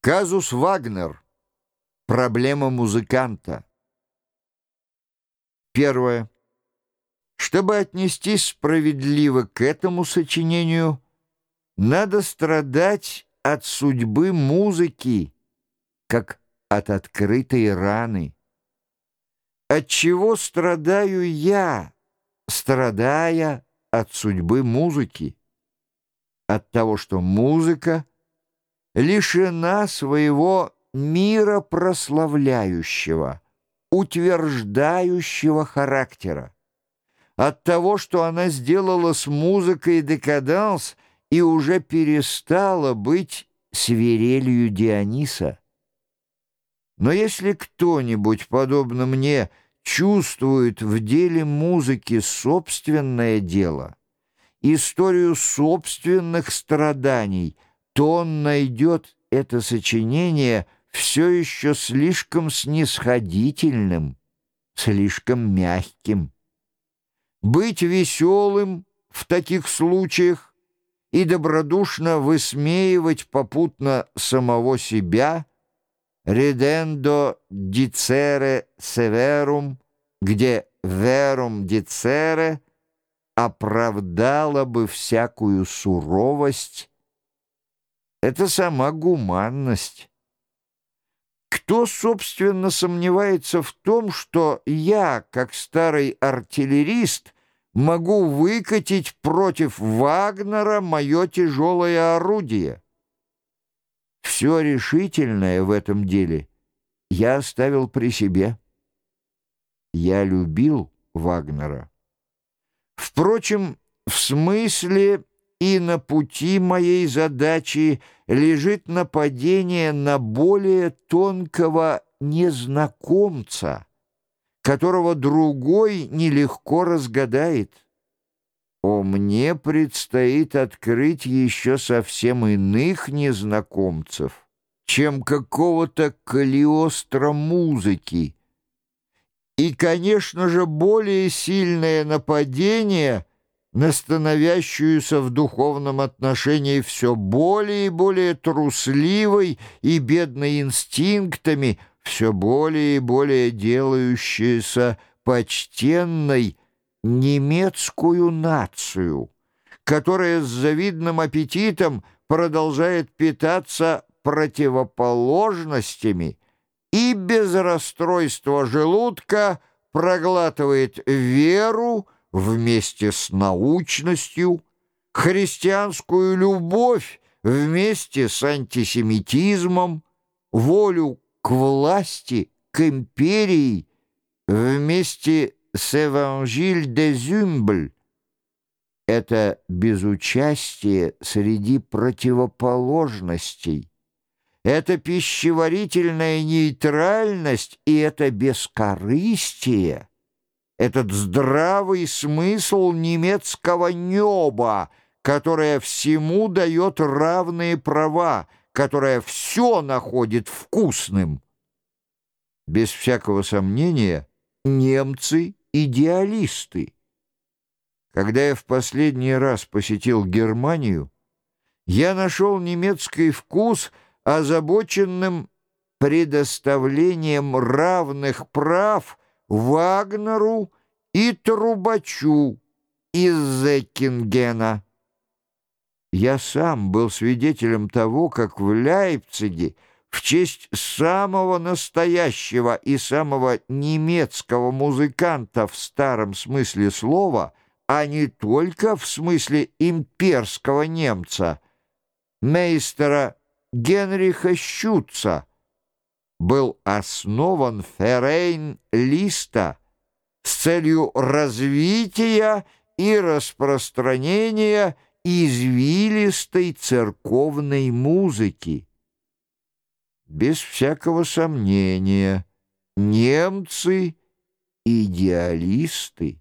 Казус Вагнер. Проблема музыканта. Первое. Чтобы отнестись справедливо к этому сочинению, надо страдать от судьбы музыки, как от открытой раны. От чего страдаю я, страдая от судьбы музыки? От того, что музыка лишена своего мира прославляющего, утверждающего характера. От того, что она сделала с музыкой декаданс и уже перестала быть свирелью Диониса. Но если кто-нибудь, подобно мне, чувствует в деле музыки собственное дело, историю собственных страданий, то он найдет это сочинение все еще слишком снисходительным, слишком мягким. Быть веселым в таких случаях и добродушно высмеивать попутно самого себя — «Редендо дицере северум», где «верум дицере» оправдала бы всякую суровость, это сама гуманность. Кто, собственно, сомневается в том, что я, как старый артиллерист, могу выкатить против Вагнера мое тяжелое орудие? Все решительное в этом деле я оставил при себе. Я любил Вагнера. Впрочем, в смысле и на пути моей задачи лежит нападение на более тонкого незнакомца, которого другой нелегко разгадает. О, мне предстоит открыть еще совсем иных незнакомцев, чем какого-то калиостро музыки. И, конечно же, более сильное нападение на становящуюся в духовном отношении все более и более трусливой и бедной инстинктами, все более и более делающейся почтенной, немецкую нацию, которая с завидным аппетитом продолжает питаться противоположностями и без расстройства желудка проглатывает веру вместе с научностью, христианскую любовь вместе с антисемитизмом, волю к власти, к империи вместе с «Эванжиль де Зюмбль» — это безучастие среди противоположностей, это пищеварительная нейтральность и это бескорыстие, этот здравый смысл немецкого неба, которое всему дает равные права, которое все находит вкусным. Без всякого сомнения, немцы идеалисты. Когда я в последний раз посетил Германию, я нашел немецкий вкус озабоченным предоставлением равных прав Вагнеру и Трубачу из Зекингена. Я сам был свидетелем того, как в Лейпциге в честь самого настоящего и самого немецкого музыканта в старом смысле слова, а не только в смысле имперского немца, мейстера Генриха Щуца, был основан Ферейн Листа с целью развития и распространения извилистой церковной музыки. Без всякого сомнения, немцы — идеалисты.